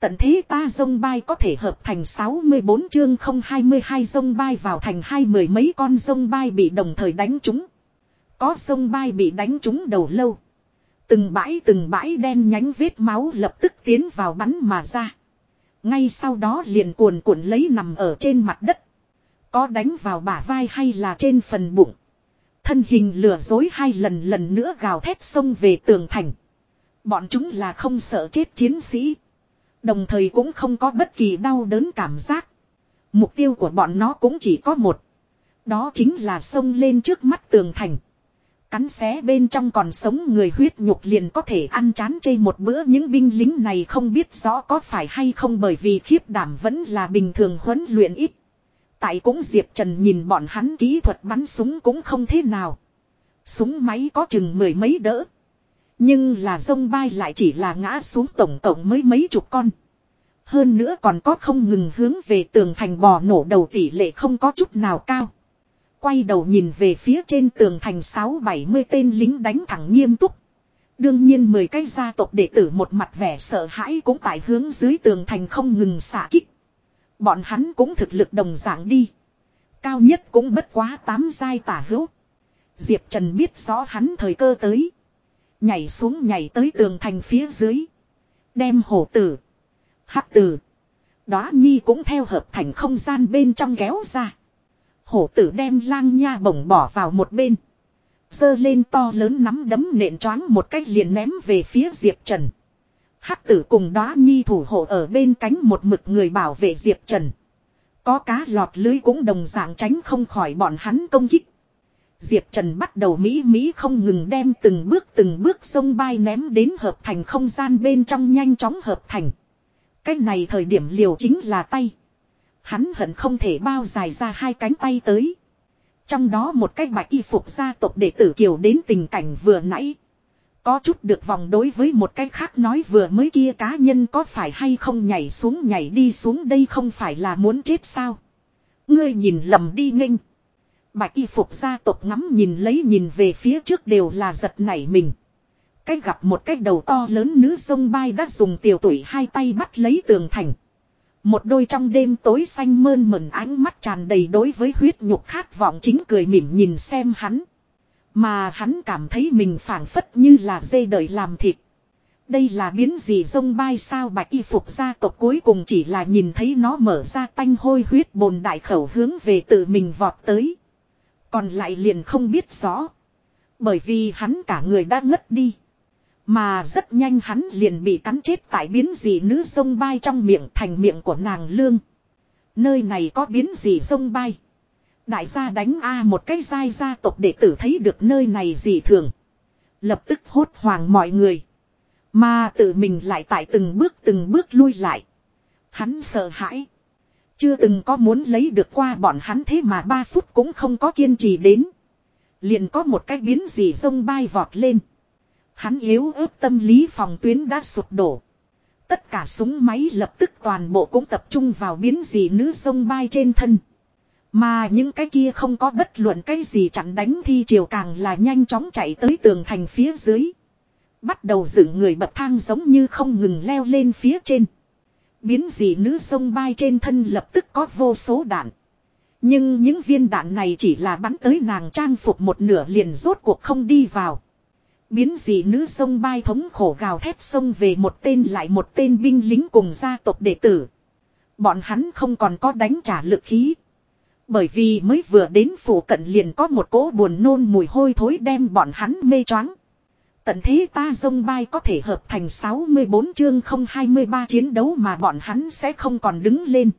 Tận thế ta dông bay có thể hợp thành 64 chương 022 dông bay vào thành hai mười mấy con dông bay bị đồng thời đánh trúng. Có dông bay bị đánh trúng đầu lâu. Từng bãi từng bãi đen nhánh vết máu lập tức tiến vào bắn mà ra. Ngay sau đó liền cuồn cuộn lấy nằm ở trên mặt đất. Có đánh vào bả vai hay là trên phần bụng. Thân hình lừa dối hai lần lần nữa gào thét xông về tường thành. Bọn chúng là không sợ chết chiến sĩ. Đồng thời cũng không có bất kỳ đau đớn cảm giác. Mục tiêu của bọn nó cũng chỉ có một. Đó chính là xông lên trước mắt tường thành. Cắn xé bên trong còn sống người huyết nhục liền có thể ăn chán chê một bữa những binh lính này không biết rõ có phải hay không bởi vì khiếp đảm vẫn là bình thường huấn luyện ít. Tại cũng Diệp Trần nhìn bọn hắn kỹ thuật bắn súng cũng không thế nào. Súng máy có chừng mười mấy đỡ. Nhưng là sông bay lại chỉ là ngã xuống tổng cộng mới mấy chục con. Hơn nữa còn có không ngừng hướng về tường thành bò nổ đầu tỷ lệ không có chút nào cao. Quay đầu nhìn về phía trên tường thành 6-70 tên lính đánh thẳng nghiêm túc. Đương nhiên 10 cái gia tộc đệ tử một mặt vẻ sợ hãi cũng tại hướng dưới tường thành không ngừng xả kích. Bọn hắn cũng thực lực đồng dạng đi. Cao nhất cũng bất quá 8 giai tả hữu. Diệp Trần biết rõ hắn thời cơ tới. Nhảy xuống nhảy tới tường thành phía dưới. Đem hổ tử. Hắc tử. Đóa nhi cũng theo hợp thành không gian bên trong kéo ra. Hổ tử đem lang nha bổng bỏ vào một bên. Dơ lên to lớn nắm đấm nện choáng một cách liền ném về phía Diệp Trần. Hắc tử cùng đóa nhi thủ hộ ở bên cánh một mực người bảo vệ Diệp Trần. Có cá lọt lưới cũng đồng dạng tránh không khỏi bọn hắn công kích. Diệp Trần bắt đầu Mỹ Mỹ không ngừng đem từng bước từng bước sông bay ném đến hợp thành không gian bên trong nhanh chóng hợp thành. Cái này thời điểm liều chính là tay. Hắn hận không thể bao dài ra hai cánh tay tới. Trong đó một cái bạch y phục gia tộc đệ tử kiều đến tình cảnh vừa nãy. Có chút được vòng đối với một cái khác nói vừa mới kia cá nhân có phải hay không nhảy xuống nhảy đi xuống đây không phải là muốn chết sao. Ngươi nhìn lầm đi nghênh. Bạch y phục gia tộc ngắm nhìn lấy nhìn về phía trước đều là giật nảy mình. Cách gặp một cái đầu to lớn nữ sông bay đã dùng tiểu tuổi hai tay bắt lấy tường thành. Một đôi trong đêm tối xanh mơn mẩn ánh mắt tràn đầy đối với huyết nhục khát vọng chính cười mỉm nhìn xem hắn. Mà hắn cảm thấy mình phảng phất như là dây đời làm thịt. Đây là biến gì sông bay sao bạch y phục gia tộc cuối cùng chỉ là nhìn thấy nó mở ra tanh hôi huyết bồn đại khẩu hướng về tự mình vọt tới. Còn lại liền không biết rõ. Bởi vì hắn cả người đã ngất đi. Mà rất nhanh hắn liền bị cắn chết tại biến dị nữ sông bay trong miệng thành miệng của nàng lương. Nơi này có biến dị sông bay. Đại gia đánh A một cái dai gia tộc đệ tử thấy được nơi này dị thường. Lập tức hốt hoàng mọi người. Mà tự mình lại tại từng bước từng bước lui lại. Hắn sợ hãi. Chưa từng có muốn lấy được qua bọn hắn thế mà 3 phút cũng không có kiên trì đến. Liền có một cái biến gì sông bay vọt lên. Hắn yếu ớt tâm lý phòng tuyến đã sụp đổ. Tất cả súng máy lập tức toàn bộ cũng tập trung vào biến gì nữ sông bay trên thân. Mà những cái kia không có bất luận cái gì chặn đánh thi chiều càng là nhanh chóng chạy tới tường thành phía dưới. Bắt đầu dựng người bậc thang giống như không ngừng leo lên phía trên. Biến dị nữ sông bay trên thân lập tức có vô số đạn. Nhưng những viên đạn này chỉ là bắn tới nàng trang phục một nửa liền rốt cuộc không đi vào. Biến dị nữ sông bay thống khổ gào thét sông về một tên lại một tên binh lính cùng gia tộc đệ tử. Bọn hắn không còn có đánh trả lực khí. Bởi vì mới vừa đến phủ cận liền có một cỗ buồn nôn mùi hôi thối đem bọn hắn mê choáng. Tận thế ta dông bay có thể hợp thành 64 chương 023 chiến đấu mà bọn hắn sẽ không còn đứng lên.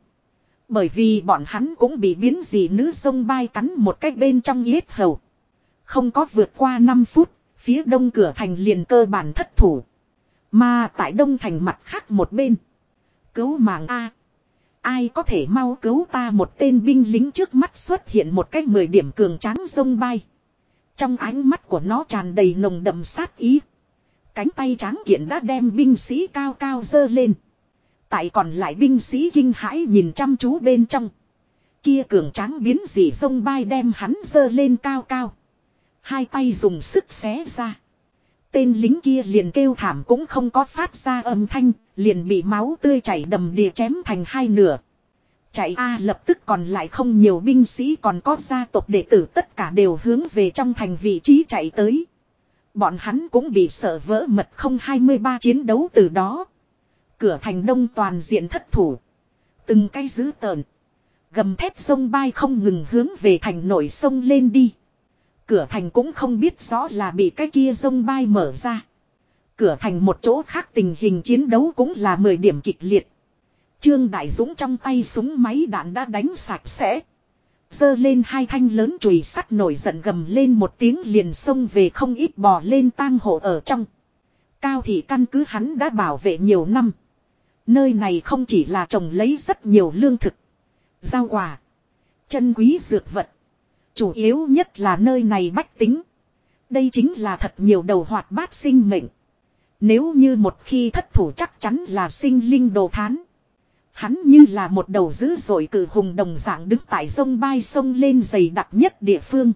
Bởi vì bọn hắn cũng bị biến dị nữ sông bay cắn một cách bên trong yết hầu. Không có vượt qua 5 phút, phía đông cửa thành liền cơ bản thất thủ. Mà tại đông thành mặt khác một bên. Cứu mạng A. Ai có thể mau cứu ta một tên binh lính trước mắt xuất hiện một cách 10 điểm cường tráng sông bay. Trong ánh mắt của nó tràn đầy nồng đậm sát ý. Cánh tay tráng kiện đã đem binh sĩ cao cao dơ lên. Tại còn lại binh sĩ kinh hãi nhìn chăm chú bên trong. Kia cường tráng biến dị sông bay đem hắn dơ lên cao cao. Hai tay dùng sức xé ra. Tên lính kia liền kêu thảm cũng không có phát ra âm thanh, liền bị máu tươi chảy đầm đìa chém thành hai nửa. Chạy A lập tức còn lại không nhiều binh sĩ còn có gia tộc đệ tử tất cả đều hướng về trong thành vị trí chạy tới. Bọn hắn cũng bị sợ vỡ mật không 23 chiến đấu từ đó. Cửa thành đông toàn diện thất thủ. Từng cây dữ tợn. Gầm thép sông bay không ngừng hướng về thành nổi sông lên đi. Cửa thành cũng không biết rõ là bị cái kia sông bay mở ra. Cửa thành một chỗ khác tình hình chiến đấu cũng là 10 điểm kịch liệt. Trương Đại Dũng trong tay súng máy đạn đã đánh sạch sẽ. Dơ lên hai thanh lớn chùy sắt nổi giận gầm lên một tiếng liền xông về không ít bò lên tang hộ ở trong. Cao thị căn cứ hắn đã bảo vệ nhiều năm. Nơi này không chỉ là trồng lấy rất nhiều lương thực, giao quả, chân quý dược vật. Chủ yếu nhất là nơi này bách tính. Đây chính là thật nhiều đầu hoạt bát sinh mệnh. Nếu như một khi thất thủ chắc chắn là sinh linh đồ thán. Hắn như là một đầu dữ dội cử hùng đồng dạng đứng tại sông bay sông lên dày đặc nhất địa phương.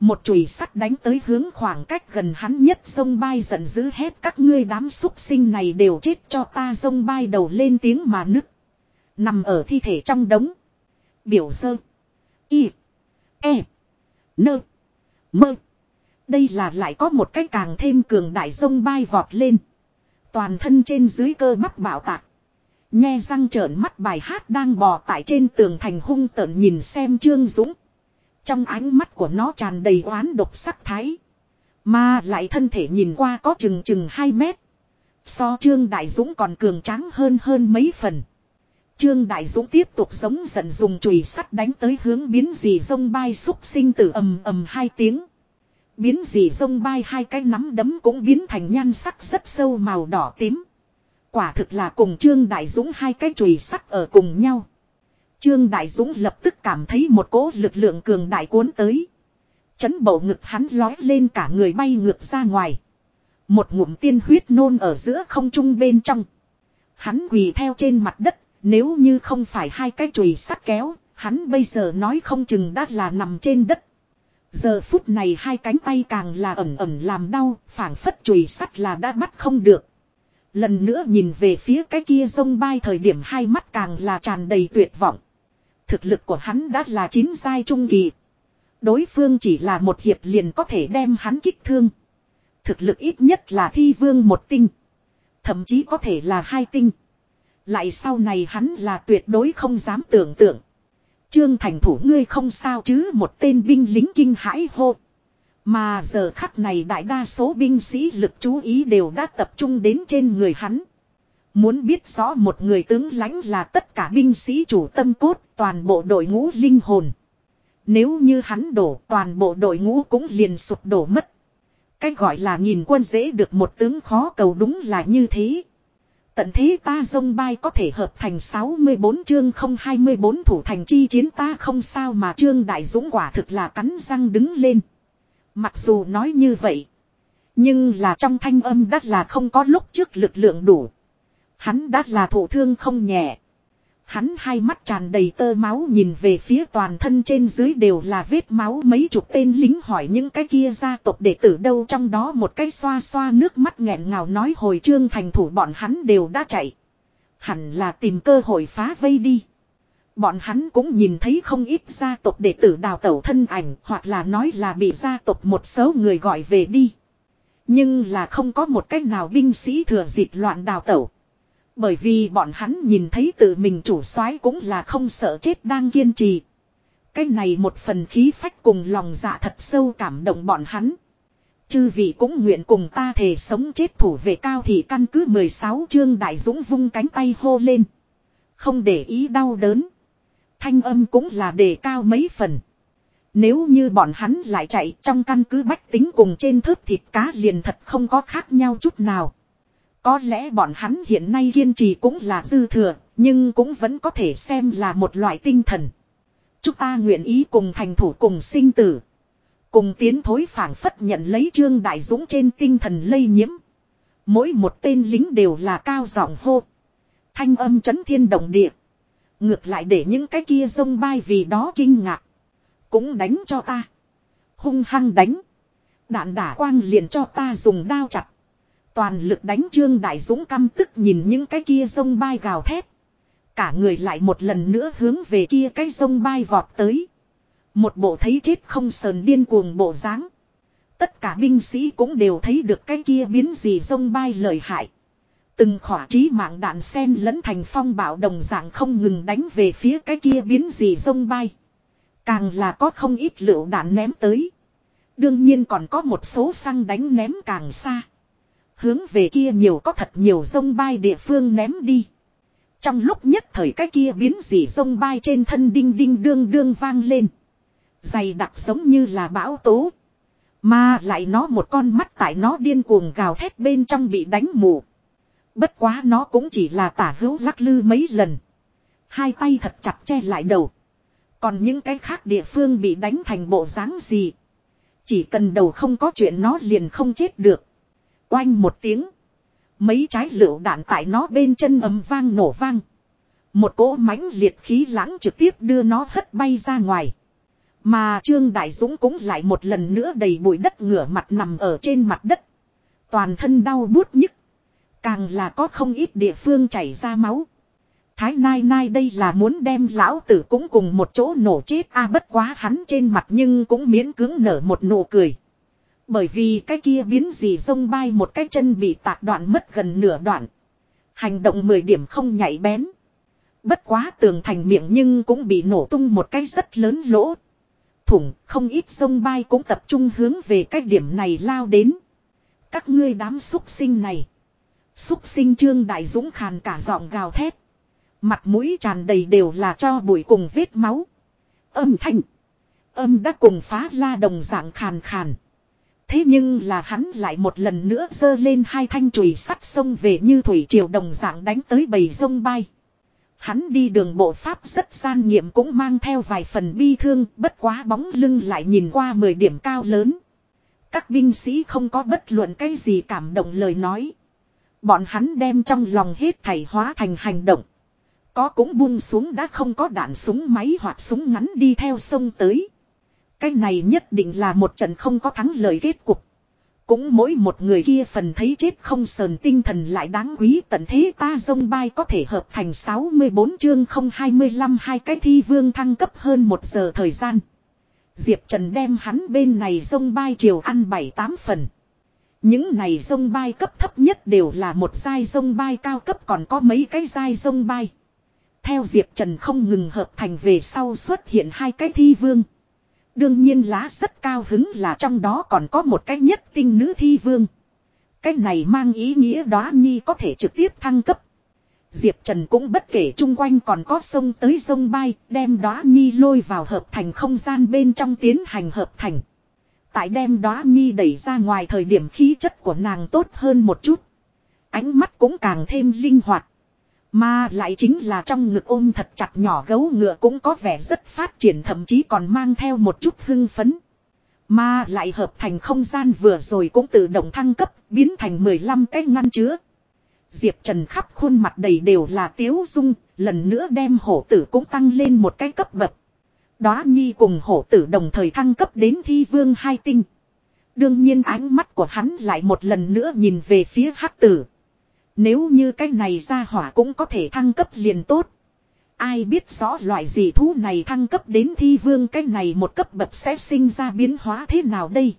Một chùy sắt đánh tới hướng khoảng cách gần hắn nhất sông bay giận dữ hết các ngươi đám súc sinh này đều chết cho ta sông bay đầu lên tiếng mà nứt. Nằm ở thi thể trong đống. Biểu sơ. Y. E. Nơ. Mơ. Đây là lại có một cái càng thêm cường đại sông bay vọt lên. Toàn thân trên dưới cơ bắp bảo tạc. Nghe răng trợn mắt bài hát đang bò tại trên tường thành hung tợn nhìn xem Trương Dũng. Trong ánh mắt của nó tràn đầy oán độc sắc thái. Mà lại thân thể nhìn qua có chừng chừng 2 mét. So Trương Đại Dũng còn cường tráng hơn hơn mấy phần. Trương Đại Dũng tiếp tục giống giận dùng chùy sắt đánh tới hướng biến dì sông bay xúc sinh tử ầm ầm hai tiếng. Biến dì sông bay hai cái nắm đấm cũng biến thành nhan sắc rất sâu màu đỏ tím. Quả thực là cùng Trương Đại Dũng hai cái chùy sắt ở cùng nhau. Trương Đại Dũng lập tức cảm thấy một cỗ lực lượng cường đại cuốn tới. Chấn bầu ngực hắn lói lên cả người bay ngược ra ngoài. Một ngụm tiên huyết nôn ở giữa không trung bên trong. Hắn quỳ theo trên mặt đất, nếu như không phải hai cái chùy sắt kéo, hắn bây giờ nói không chừng đã là nằm trên đất. Giờ phút này hai cánh tay càng là ẩm ẩm làm đau, phảng phất chùy sắt là đã bắt không được. Lần nữa nhìn về phía cái kia sông bay thời điểm hai mắt càng là tràn đầy tuyệt vọng. Thực lực của hắn đã là chín giai trung kỳ. Đối phương chỉ là một hiệp liền có thể đem hắn kích thương. Thực lực ít nhất là thi vương một tinh. Thậm chí có thể là hai tinh. Lại sau này hắn là tuyệt đối không dám tưởng tượng. Trương thành thủ, ngươi không sao chứ một tên binh lính kinh hãi hô. Mà giờ khắc này đại đa số binh sĩ lực chú ý đều đã tập trung đến trên người hắn. Muốn biết rõ một người tướng lãnh là tất cả binh sĩ chủ tâm cốt, toàn bộ đội ngũ linh hồn. Nếu như hắn đổ, toàn bộ đội ngũ cũng liền sụp đổ mất. Cách gọi là nhìn quân dễ được một tướng khó cầu đúng là như thế. Tận thế ta dông bay có thể hợp thành 64 chương không 24 thủ thành chi chiến ta không sao mà trương đại dũng quả thực là cắn răng đứng lên. Mặc dù nói như vậy. Nhưng là trong thanh âm đắt là không có lúc trước lực lượng đủ. Hắn đắt là thổ thương không nhẹ. Hắn hai mắt tràn đầy tơ máu nhìn về phía toàn thân trên dưới đều là vết máu mấy chục tên lính hỏi những cái kia gia tộc đệ tử đâu trong đó một cái xoa xoa nước mắt nghẹn ngào nói hồi trương thành thủ bọn hắn đều đã chạy. Hẳn là tìm cơ hội phá vây đi. Bọn hắn cũng nhìn thấy không ít gia tộc đệ tử đào tẩu thân ảnh, hoặc là nói là bị gia tộc một số người gọi về đi. Nhưng là không có một cách nào binh sĩ thừa dịp loạn đào tẩu. Bởi vì bọn hắn nhìn thấy tự mình chủ soái cũng là không sợ chết đang kiên trì. Cái này một phần khí phách cùng lòng dạ thật sâu cảm động bọn hắn. Chư vị cũng nguyện cùng ta thể sống chết thủ về cao thì căn cứ 16 chương đại dũng vung cánh tay hô lên. Không để ý đau đớn. Thanh âm cũng là đề cao mấy phần. Nếu như bọn hắn lại chạy trong căn cứ bách tính cùng trên thớp thịt cá liền thật không có khác nhau chút nào. Có lẽ bọn hắn hiện nay kiên trì cũng là dư thừa, nhưng cũng vẫn có thể xem là một loại tinh thần. Chúng ta nguyện ý cùng thành thủ cùng sinh tử. Cùng tiến thối phản phất nhận lấy trương đại dũng trên tinh thần lây nhiễm. Mỗi một tên lính đều là cao giọng hô. Thanh âm chấn thiên động địa. Ngược lại để những cái kia sông bay vì đó kinh ngạc. Cũng đánh cho ta. Hung hăng đánh. Đạn đả quang liền cho ta dùng đao chặt. Toàn lực đánh Trương Đại Dũng căm tức nhìn những cái kia sông bay gào thét. Cả người lại một lần nữa hướng về kia cái sông bay vọt tới. Một bộ thấy chết không sờn điên cuồng bộ dáng. Tất cả binh sĩ cũng đều thấy được cái kia biến gì sông bay lợi hại. Từng khỏa trí mạng đạn sen lẫn thành phong bạo đồng dạng không ngừng đánh về phía cái kia biến gì sông bay. Càng là có không ít lựu đạn ném tới. Đương nhiên còn có một số xăng đánh ném càng xa. Hướng về kia nhiều có thật nhiều sông bay địa phương ném đi. Trong lúc nhất thời cái kia biến gì sông bay trên thân đinh đinh đương đương vang lên. Dày đặc giống như là bão tố. Mà lại nó một con mắt tại nó điên cuồng gào thét bên trong bị đánh mù. Bất quá nó cũng chỉ là tả hữu lắc lư mấy lần. Hai tay thật chặt che lại đầu. Còn những cái khác địa phương bị đánh thành bộ dáng gì. Chỉ cần đầu không có chuyện nó liền không chết được. Oanh một tiếng. Mấy trái lựu đạn tại nó bên chân ấm vang nổ vang. Một cỗ mãnh liệt khí lãng trực tiếp đưa nó hất bay ra ngoài. Mà Trương Đại Dũng cũng lại một lần nữa đầy bụi đất ngửa mặt nằm ở trên mặt đất. Toàn thân đau bút nhức. Càng là có không ít địa phương chảy ra máu. Thái Nai Nai đây là muốn đem lão tử cũng cùng một chỗ nổ chết a, bất quá hắn trên mặt nhưng cũng miễn cứng nở một nụ cười. Bởi vì cái kia biến gì sông bay một cái chân bị tạc đoạn mất gần nửa đoạn. Hành động 10 điểm không nhảy bén. Bất quá tường thành miệng nhưng cũng bị nổ tung một cái rất lớn lỗ. Thủng, không ít sông bay cũng tập trung hướng về cái điểm này lao đến. Các ngươi đám xúc sinh này. Xúc sinh trương đại dũng khàn cả giọng gào thét. Mặt mũi tràn đầy đều là cho bụi cùng vết máu. Âm thanh. Âm đã cùng phá la đồng dạng khàn khàn. Thế nhưng là hắn lại một lần nữa giơ lên hai thanh chùy sắt sông về như thủy triều đồng dạng đánh tới bầy sông bay. Hắn đi đường bộ pháp rất gian nghiệm cũng mang theo vài phần bi thương, bất quá bóng lưng lại nhìn qua 10 điểm cao lớn. Các binh sĩ không có bất luận cái gì cảm động lời nói. Bọn hắn đem trong lòng hết thảy hóa thành hành động. Có cũng buông xuống đã không có đạn súng máy hoặc súng ngắn đi theo sông tới. Cái này nhất định là một trận không có thắng lời kết cục. Cũng mỗi một người kia phần thấy chết không sờn tinh thần lại đáng quý tận thế ta dông bay có thể hợp thành 64 chương 025 hai cái thi vương thăng cấp hơn một giờ thời gian. Diệp Trần đem hắn bên này dông bay chiều ăn 7-8 phần. Những này dông bay cấp thấp nhất đều là một giai dông bay cao cấp còn có mấy cái giai dông bay. Theo Diệp Trần không ngừng hợp thành về sau xuất hiện hai cái thi vương. Đương nhiên lá rất cao hứng là trong đó còn có một cái nhất tinh nữ thi vương. Cái này mang ý nghĩa đó nhi có thể trực tiếp thăng cấp. Diệp Trần cũng bất kể chung quanh còn có sông tới sông bay, đem đó nhi lôi vào hợp thành không gian bên trong tiến hành hợp thành. Tại đem đó nhi đẩy ra ngoài thời điểm khí chất của nàng tốt hơn một chút. Ánh mắt cũng càng thêm linh hoạt. Mà lại chính là trong ngực ôm thật chặt nhỏ gấu ngựa cũng có vẻ rất phát triển thậm chí còn mang theo một chút hưng phấn. Mà lại hợp thành không gian vừa rồi cũng tự động thăng cấp biến thành 15 cái ngăn chứa. Diệp Trần khắp khuôn mặt đầy đều là tiếu dung, lần nữa đem hổ tử cũng tăng lên một cái cấp bậc. Đóa nhi cùng hổ tử đồng thời thăng cấp đến thi vương hai tinh. Đương nhiên ánh mắt của hắn lại một lần nữa nhìn về phía hắc tử. Nếu như cái này ra hỏa cũng có thể thăng cấp liền tốt. Ai biết rõ loại gì thú này thăng cấp đến thi vương cái này một cấp bậc sẽ sinh ra biến hóa thế nào đây.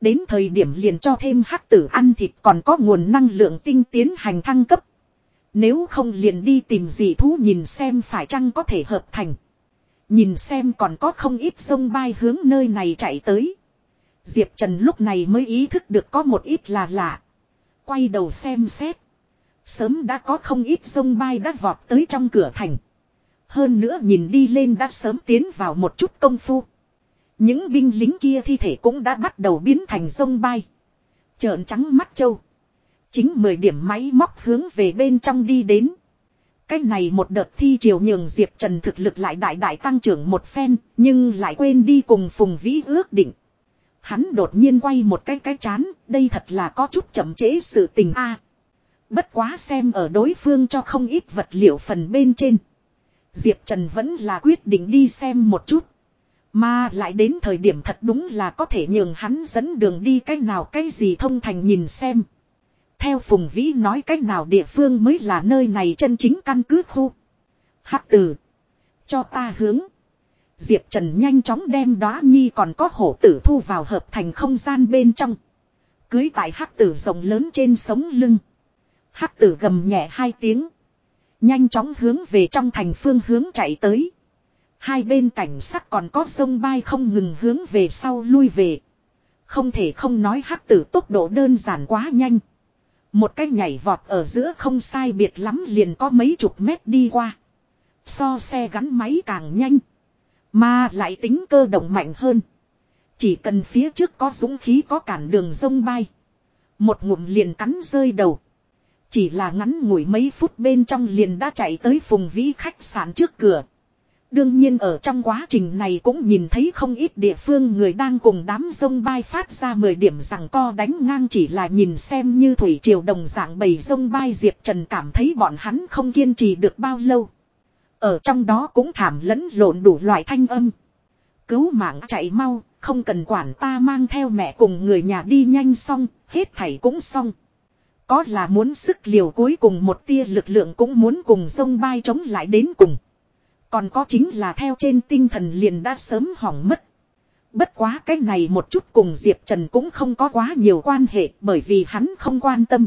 Đến thời điểm liền cho thêm hắc tử ăn thịt còn có nguồn năng lượng tinh tiến hành thăng cấp. Nếu không liền đi tìm gì thú nhìn xem phải chăng có thể hợp thành. Nhìn xem còn có không ít sông bay hướng nơi này chạy tới. Diệp Trần lúc này mới ý thức được có một ít là lạ. Quay đầu xem xét. Sớm đã có không ít sông bay đã vọt tới trong cửa thành. Hơn nữa nhìn đi lên đã sớm tiến vào một chút công phu. Những binh lính kia thi thể cũng đã bắt đầu biến thành sông bay. Trợn trắng mắt châu. Chính 10 điểm máy móc hướng về bên trong đi đến. Cách này một đợt thi triều nhường Diệp Trần thực lực lại đại đại tăng trưởng một phen, nhưng lại quên đi cùng Phùng Vĩ ước định. Hắn đột nhiên quay một cái cái chán, đây thật là có chút chậm chế sự tình a. Bất quá xem ở đối phương cho không ít vật liệu phần bên trên. Diệp Trần vẫn là quyết định đi xem một chút. Mà lại đến thời điểm thật đúng là có thể nhường hắn dẫn đường đi cách nào cái gì thông thành nhìn xem. Theo Phùng Vĩ nói cách nào địa phương mới là nơi này chân chính căn cứ khu. Hắc tử. Cho ta hướng. Diệp Trần nhanh chóng đem đóa nhi còn có hổ tử thu vào hợp thành không gian bên trong. Cưới tại hắc tử rộng lớn trên sống lưng. Hắc tử gầm nhẹ hai tiếng. Nhanh chóng hướng về trong thành phương hướng chạy tới. Hai bên cảnh sắc còn có sông bay không ngừng hướng về sau lui về. Không thể không nói hắc tử tốc độ đơn giản quá nhanh. Một cái nhảy vọt ở giữa không sai biệt lắm liền có mấy chục mét đi qua. So xe gắn máy càng nhanh. Mà lại tính cơ động mạnh hơn. Chỉ cần phía trước có dũng khí có cản đường sông bay. Một ngụm liền cắn rơi đầu. Chỉ là ngắn ngủi mấy phút bên trong liền đã chạy tới phùng vĩ khách sạn trước cửa. Đương nhiên ở trong quá trình này cũng nhìn thấy không ít địa phương người đang cùng đám sông bay phát ra 10 điểm rằng co đánh ngang chỉ là nhìn xem như thủy triều đồng dạng bầy sông bay Diệp Trần cảm thấy bọn hắn không kiên trì được bao lâu. Ở trong đó cũng thảm lẫn lộn đủ loại thanh âm. Cứu mạng chạy mau, không cần quản ta mang theo mẹ cùng người nhà đi nhanh xong, hết thảy cũng xong. Có là muốn sức liều cuối cùng một tia lực lượng cũng muốn cùng sông bay chống lại đến cùng. Còn có chính là theo trên tinh thần liền đã sớm hỏng mất. Bất quá cái này một chút cùng Diệp Trần cũng không có quá nhiều quan hệ bởi vì hắn không quan tâm.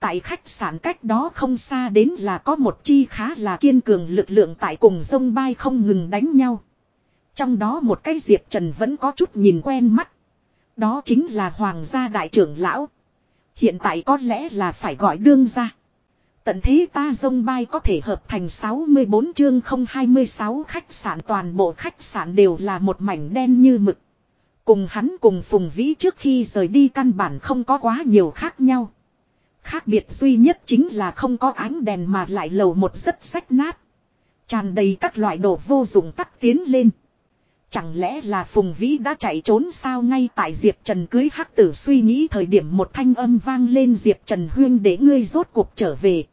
Tại khách sạn cách đó không xa đến là có một chi khá là kiên cường lực lượng tại cùng sông bay không ngừng đánh nhau. Trong đó một cái Diệp Trần vẫn có chút nhìn quen mắt. Đó chính là Hoàng gia đại trưởng lão. Hiện tại có lẽ là phải gọi đương ra. Tận thế ta dông bay có thể hợp thành 64 chương 026 khách sạn toàn bộ khách sạn đều là một mảnh đen như mực. Cùng hắn cùng Phùng Vĩ trước khi rời đi căn bản không có quá nhiều khác nhau. Khác biệt duy nhất chính là không có ánh đèn mà lại lầu một rất rách nát. Tràn đầy các loại đồ vô dụng tắt tiến lên. Chẳng lẽ là Phùng Vĩ đã chạy trốn sao ngay tại Diệp Trần cưới hắc tử suy nghĩ thời điểm một thanh âm vang lên, Diệp Trần huyên để ngươi rốt cuộc trở về.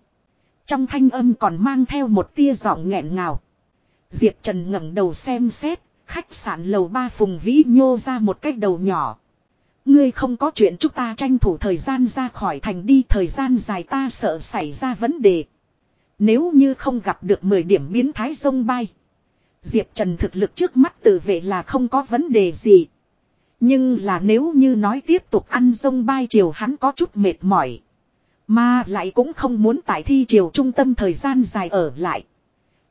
Trong thanh âm còn mang theo một tia giọng nghẹn ngào. Diệp Trần ngẩng đầu xem xét, khách sạn lầu ba Phùng Vĩ nhô ra một cái đầu nhỏ. Ngươi không có chuyện chúng ta tranh thủ thời gian ra khỏi thành đi thời gian dài ta sợ xảy ra vấn đề. Nếu như không gặp được 10 điểm biến thái sông bay. Diệp Trần thực lực trước mắt tự vệ là không có vấn đề gì. Nhưng là nếu như nói tiếp tục ăn sông bay chiều hắn có chút mệt mỏi. Mà lại cũng không muốn tại thi chiều trung tâm thời gian dài ở lại.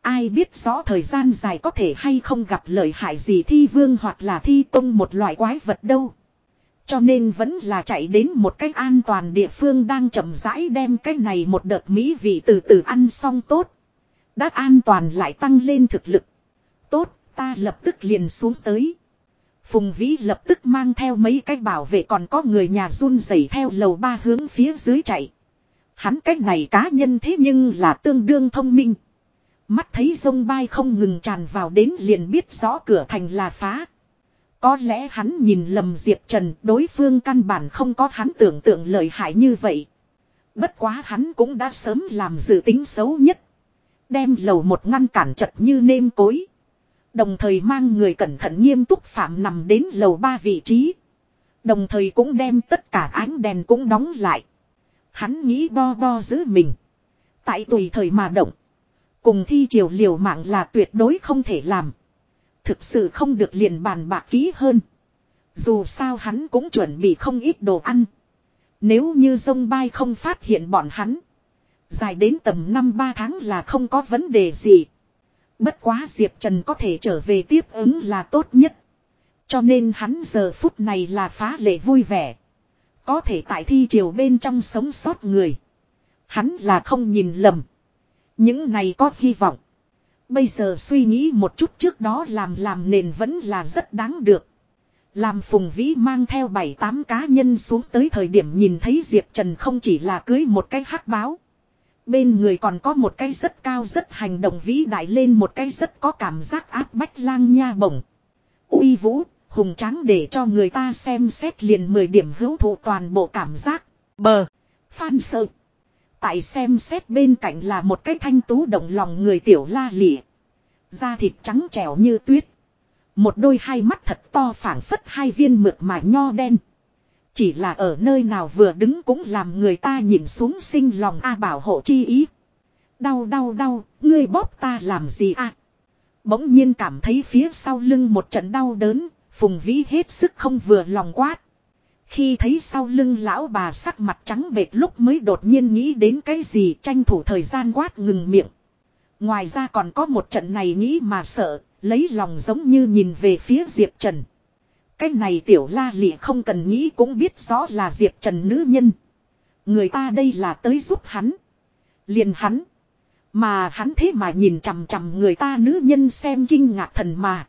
Ai biết rõ thời gian dài có thể hay không gặp lợi hại gì thi vương hoặc là thi tông một loại quái vật đâu. Cho nên vẫn là chạy đến một cách an toàn địa phương đang chậm rãi đem cái này một đợt mỹ vị từ từ ăn xong tốt. Đã an toàn lại tăng lên thực lực. Tốt, ta lập tức liền xuống tới. Phùng Vĩ lập tức mang theo mấy cái bảo vệ còn có người nhà run rẩy theo lầu ba hướng phía dưới chạy. Hắn cách này cá nhân thế nhưng là tương đương thông minh. Mắt thấy sông bay không ngừng tràn vào đến liền biết rõ cửa thành là phá. Có lẽ hắn nhìn lầm Diệp Trần, đối phương căn bản không có hắn tưởng tượng lợi hại như vậy. Bất quá hắn cũng đã sớm làm dự tính xấu nhất. Đem lầu một ngăn cản chật như nêm cối. Đồng thời mang người cẩn thận nghiêm túc phạm nằm đến lầu ba vị trí. Đồng thời cũng đem tất cả ánh đèn cũng đóng lại. Hắn nghĩ bo bo giữ mình. Tại tùy thời mà động. Cùng thi triều liều mạng là tuyệt đối không thể làm. Thực sự không được liền bàn bạc kỹ hơn. Dù sao hắn cũng chuẩn bị không ít đồ ăn. Nếu như sông bay không phát hiện bọn hắn. Dài đến tầm năm ba tháng là không có vấn đề gì. Bất quá Diệp Trần có thể trở về tiếp ứng là tốt nhất. Cho nên hắn giờ phút này là phá lệ vui vẻ. Có thể tại thi triều bên trong sống sót người. Hắn là không nhìn lầm. Những này có hy vọng. Bây giờ suy nghĩ một chút trước đó làm làm nền vẫn là rất đáng được. Làm Phùng Vĩ mang theo 7-8 cá nhân xuống tới thời điểm nhìn thấy Diệp Trần không chỉ là cưới một cái hắc báo. Bên người còn có một cái rất cao rất hành động vĩ đại lên một cái rất có cảm giác áp bách lang nha bổng. uy vũ, hùng tráng để cho người ta xem xét liền 10 điểm hữu thụ toàn bộ cảm giác. Bờ, phan sợ. Tại xem xét bên cạnh là một cái thanh tú động lòng người tiểu la lịa. Da thịt trắng trẻo như tuyết. Một đôi hai mắt thật to phảng phất hai viên mượt mà nho đen. Chỉ là ở nơi nào vừa đứng cũng làm người ta nhìn xuống sinh lòng A bảo hộ chi ý. Đau đau đau, ngươi bóp ta làm gì a? Bỗng nhiên cảm thấy phía sau lưng một trận đau đớn, phùng vĩ hết sức không vừa lòng quát. Khi thấy sau lưng lão bà sắc mặt trắng bệt lúc mới đột nhiên nghĩ đến cái gì tranh thủ thời gian quát ngừng miệng. Ngoài ra còn có một trận này nghĩ mà sợ, lấy lòng giống như nhìn về phía Diệp Trần. Cái này tiểu la lị không cần nghĩ cũng biết rõ là Diệp Trần nữ nhân. Người ta đây là tới giúp hắn. Liền hắn. Mà hắn thế mà nhìn chằm chằm người ta nữ nhân xem kinh ngạc thần mà.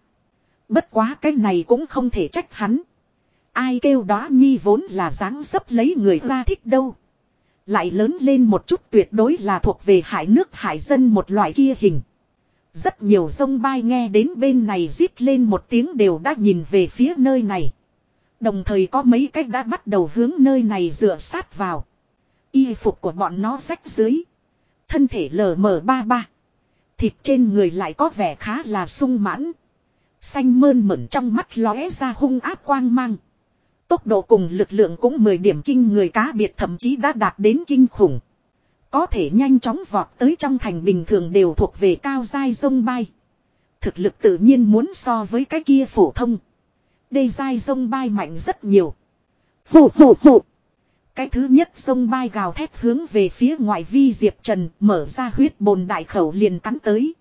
Bất quá cái này cũng không thể trách hắn. Ai kêu đó nhi vốn là dáng dấp lấy người ta thích đâu. Lại lớn lên một chút tuyệt đối là thuộc về hải nước hải dân một loại kia hình. Rất nhiều sông bay nghe đến bên này rít lên một tiếng đều đã nhìn về phía nơi này. Đồng thời có mấy cách đã bắt đầu hướng nơi này dựa sát vào. Y phục của bọn nó rách dưới. Thân thể lờ mờ ba ba. Thịt trên người lại có vẻ khá là sung mãn. Xanh mơn mẩn trong mắt lóe ra hung áp quang mang. Tốc độ cùng lực lượng cũng 10 điểm kinh người cá biệt thậm chí đã đạt đến kinh khủng. Có thể nhanh chóng vọt tới trong thành bình thường đều thuộc về cao giai sông bay. Thực lực tự nhiên muốn so với cái kia phổ thông. Đây giai sông bay mạnh rất nhiều. Phụ phụ phụ. Cái thứ nhất sông bay gào thét hướng về phía ngoại vi Diệp Trần mở ra huyết bồn đại khẩu liền cắn tới.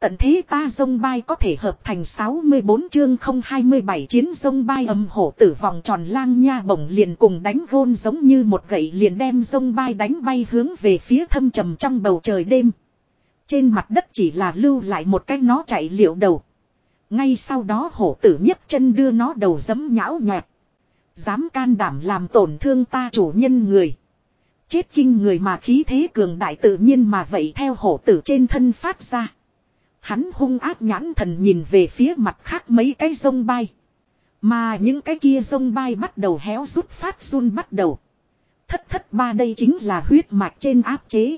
Tận thế ta dông bay có thể hợp thành 64 chương 027 chiến dông bay âm hổ tử vòng tròn lang nha bổng liền cùng đánh gôn giống như một gậy liền đem dông bay đánh bay hướng về phía thâm trầm trong bầu trời đêm. Trên mặt đất chỉ là lưu lại một cái nó chạy liệu đầu. Ngay sau đó hổ tử nhấc chân đưa nó đầu giấm nhão nhoẹt. Dám can đảm làm tổn thương ta chủ nhân người. Chết kinh người mà khí thế cường đại tự nhiên mà vậy theo hổ tử trên thân phát ra. Hắn hung ác nhãn thần nhìn về phía mặt khác mấy cái sông bay. Mà những cái kia sông bay bắt đầu héo rút phát run bắt đầu. Thất thất ba đây chính là huyết mạch trên áp chế.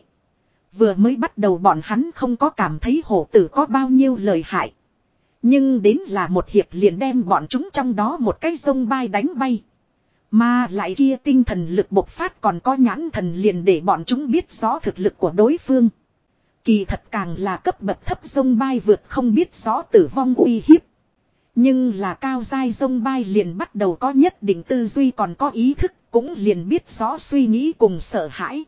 Vừa mới bắt đầu bọn hắn không có cảm thấy hổ tử có bao nhiêu lời hại. Nhưng đến là một hiệp liền đem bọn chúng trong đó một cái sông bay đánh bay. Mà lại kia tinh thần lực bộc phát còn có nhãn thần liền để bọn chúng biết rõ thực lực của đối phương. Kỳ thật càng là cấp bậc thấp sông bay vượt không biết rõ tử vong uy hiếp. Nhưng là cao dai sông bay liền bắt đầu có nhất định tư duy còn có ý thức cũng liền biết rõ suy nghĩ cùng sợ hãi.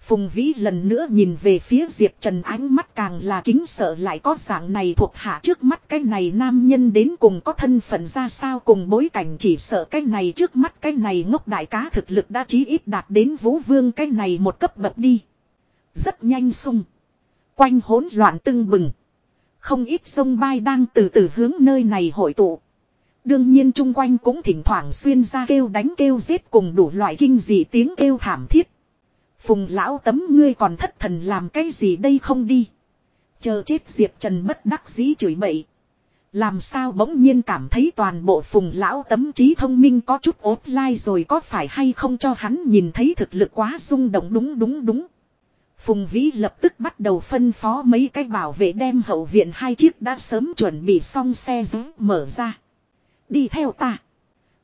Phùng Vĩ lần nữa nhìn về phía Diệp Trần ánh mắt càng là kính sợ lại có dạng này thuộc hạ trước mắt cái này nam nhân đến cùng có thân phận ra sao cùng bối cảnh chỉ sợ cái này trước mắt cái này ngốc đại cá thực lực đã chí ít đạt đến vũ vương cái này một cấp bậc đi. Rất nhanh sung. Quanh hỗn loạn tưng bừng. Không ít sông bay đang từ từ hướng nơi này hội tụ. Đương nhiên chung quanh cũng thỉnh thoảng xuyên ra kêu đánh kêu giết cùng đủ loại kinh dị tiếng kêu thảm thiết. Phùng lão tấm ngươi còn thất thần làm cái gì đây không đi. Chờ chết Diệp Trần bất đắc dĩ chửi bậy. Làm sao bỗng nhiên cảm thấy toàn bộ phùng lão tấm trí thông minh có chút ốp lai rồi có phải hay không cho hắn nhìn thấy thực lực quá rung động đúng đúng đúng. Phùng Vĩ lập tức bắt đầu phân phó mấy cái bảo vệ đem hậu viện hai chiếc đã sớm chuẩn bị xong xe giữ mở ra. Đi theo ta.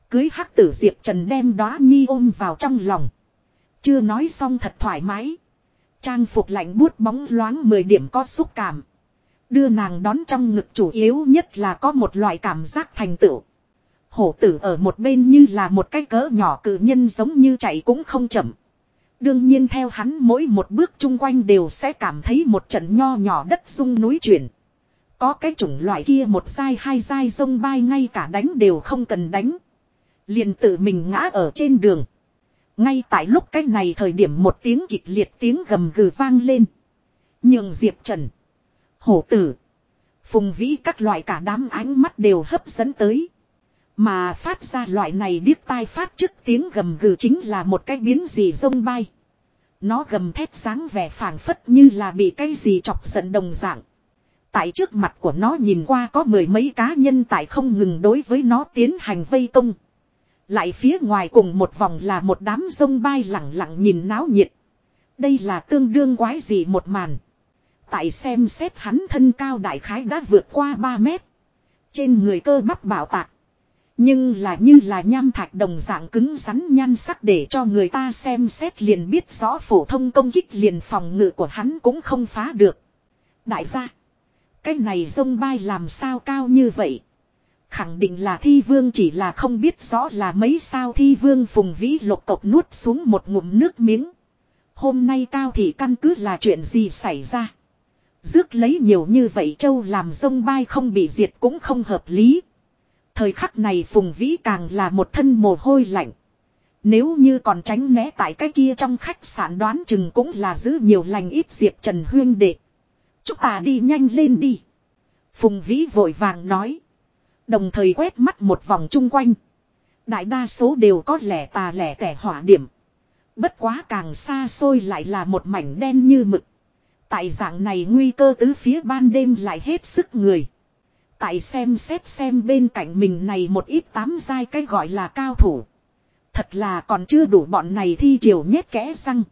Cưới hắc tử Diệp Trần đem đóa nhi ôm vào trong lòng. Chưa nói xong thật thoải mái. Trang phục lạnh buốt bóng loáng 10 điểm có xúc cảm. Đưa nàng đón trong ngực chủ yếu nhất là có một loại cảm giác thành tựu. Hổ tử ở một bên như là một cái cỡ nhỏ cự nhân giống như chạy cũng không chậm. Đương nhiên theo hắn mỗi một bước chung quanh đều sẽ cảm thấy một trận nho nhỏ đất sung núi chuyển. Có cái chủng loại kia một dai hai dai sông bay ngay cả đánh đều không cần đánh. Liền tự mình ngã ở trên đường. Ngay tại lúc cái này thời điểm một tiếng kịch liệt tiếng gầm gừ vang lên. Nhường Diệp Trần. Hổ tử. Phùng vĩ các loại cả đám ánh mắt đều hấp dẫn tới. Mà phát ra loại này điếc tai phát trước tiếng gầm gừ chính là một cái biến gì rông bay. Nó gầm thét sáng vẻ phảng phất như là bị cái gì chọc giận đồng dạng. Tại trước mặt của nó nhìn qua có mười mấy cá nhân tại không ngừng đối với nó tiến hành vây công. Lại phía ngoài cùng một vòng là một đám sông bay lặng lặng nhìn náo nhiệt. Đây là tương đương quái gì một màn. Tại xem xét hắn thân cao đại khái đã vượt qua 3 mét. Trên người cơ bắp bảo tạc. Nhưng là như là nham thạch đồng dạng cứng rắn nhan sắc để cho người ta xem xét liền biết rõ phổ thông công kích liền phòng ngự của hắn cũng không phá được. Đại gia. Cái này sông bay làm sao cao như vậy. Khẳng định là thi vương chỉ là không biết rõ là mấy sao thi vương phùng vĩ lục tộc nuốt xuống một ngụm nước miếng. Hôm nay cao thì căn cứ là chuyện gì xảy ra. dước lấy nhiều như vậy châu làm sông bay không bị diệt cũng không hợp lý. Thời khắc này Phùng Vĩ càng là một thân mồ hôi lạnh. Nếu như còn tránh né tại cái kia trong khách sạn đoán chừng cũng là giữ nhiều lành ít Diệp Trần Huyên đệ. Chúng ta đi nhanh lên đi. Phùng Vĩ vội vàng nói. Đồng thời quét mắt một vòng chung quanh. Đại đa số đều có lẻ tà lẻ tẻ hỏa điểm. Bất quá càng xa xôi lại là một mảnh đen như mực. Tại dạng này nguy cơ tứ phía ban đêm lại hết sức người. Tại xem xét xem bên cạnh mình này một ít tám giai cái gọi là cao thủ. Thật là còn chưa đủ bọn này thi triều nhét kẽ răng.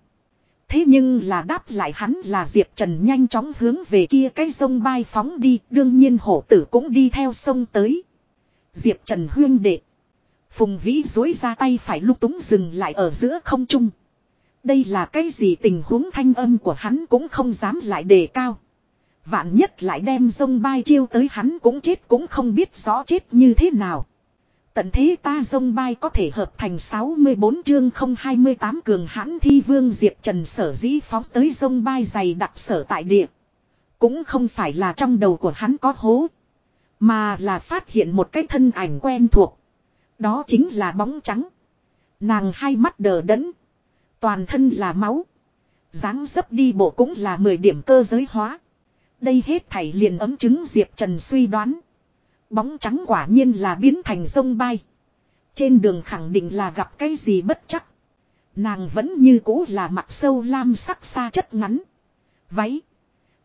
Thế nhưng là đáp lại hắn là Diệp Trần nhanh chóng hướng về kia cái sông bay phóng đi. Đương nhiên hổ tử cũng đi theo sông tới. Diệp Trần huyên đệ. Phùng Vĩ dối ra tay phải lúc túng dừng lại ở giữa không trung. Đây là cái gì tình huống thanh âm của hắn cũng không dám lại đề cao. Vạn nhất lại đem dông bay chiêu tới hắn cũng chết cũng không biết rõ chết như thế nào. Tận thế ta dông bay có thể hợp thành 64 chương 028 cường hãn thi vương Diệp Trần sở dĩ phóng tới dông bay dày đặc sở tại địa. Cũng không phải là trong đầu của hắn có hố. Mà là phát hiện một cái thân ảnh quen thuộc. Đó chính là bóng trắng. Nàng hai mắt đờ đẫn. Toàn thân là máu. dáng dấp đi bộ cũng là 10 điểm cơ giới hóa. Đây hết thảy liền ấm chứng Diệp Trần suy đoán. Bóng trắng quả nhiên là biến thành sông bay. Trên đường khẳng định là gặp cái gì bất chắc. Nàng vẫn như cũ là mặc sâu lam sắc xa chất ngắn. Váy.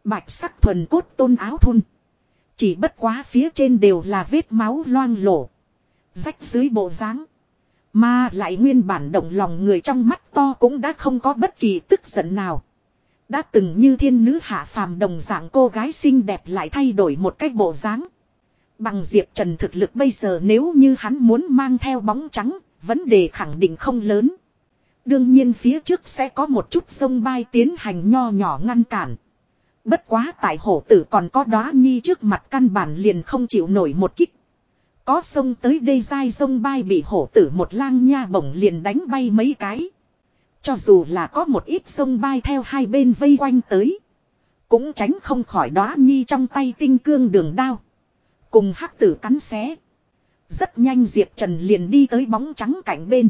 Bạch sắc thuần cốt tôn áo thun. Chỉ bất quá phía trên đều là vết máu loang lổ. Rách dưới bộ dáng Mà lại nguyên bản động lòng người trong mắt to cũng đã không có bất kỳ tức giận nào. Đã từng như thiên nữ hạ phàm đồng dạng cô gái xinh đẹp lại thay đổi một cách bộ dáng. Bằng Diệp Trần thực lực bây giờ nếu như hắn muốn mang theo bóng trắng, vấn đề khẳng định không lớn. Đương nhiên phía trước sẽ có một chút sông bay tiến hành nho nhỏ ngăn cản. Bất quá tại hổ tử còn có đóa nhi trước mặt căn bản liền không chịu nổi một kích. Có sông tới đây dai sông bay bị hổ tử một lang nha bổng liền đánh bay mấy cái. Cho dù là có một ít sông bay theo hai bên vây quanh tới. Cũng tránh không khỏi đóa nhi trong tay tinh cương đường đao. Cùng hắc tử cắn xé. Rất nhanh Diệp Trần liền đi tới bóng trắng cạnh bên.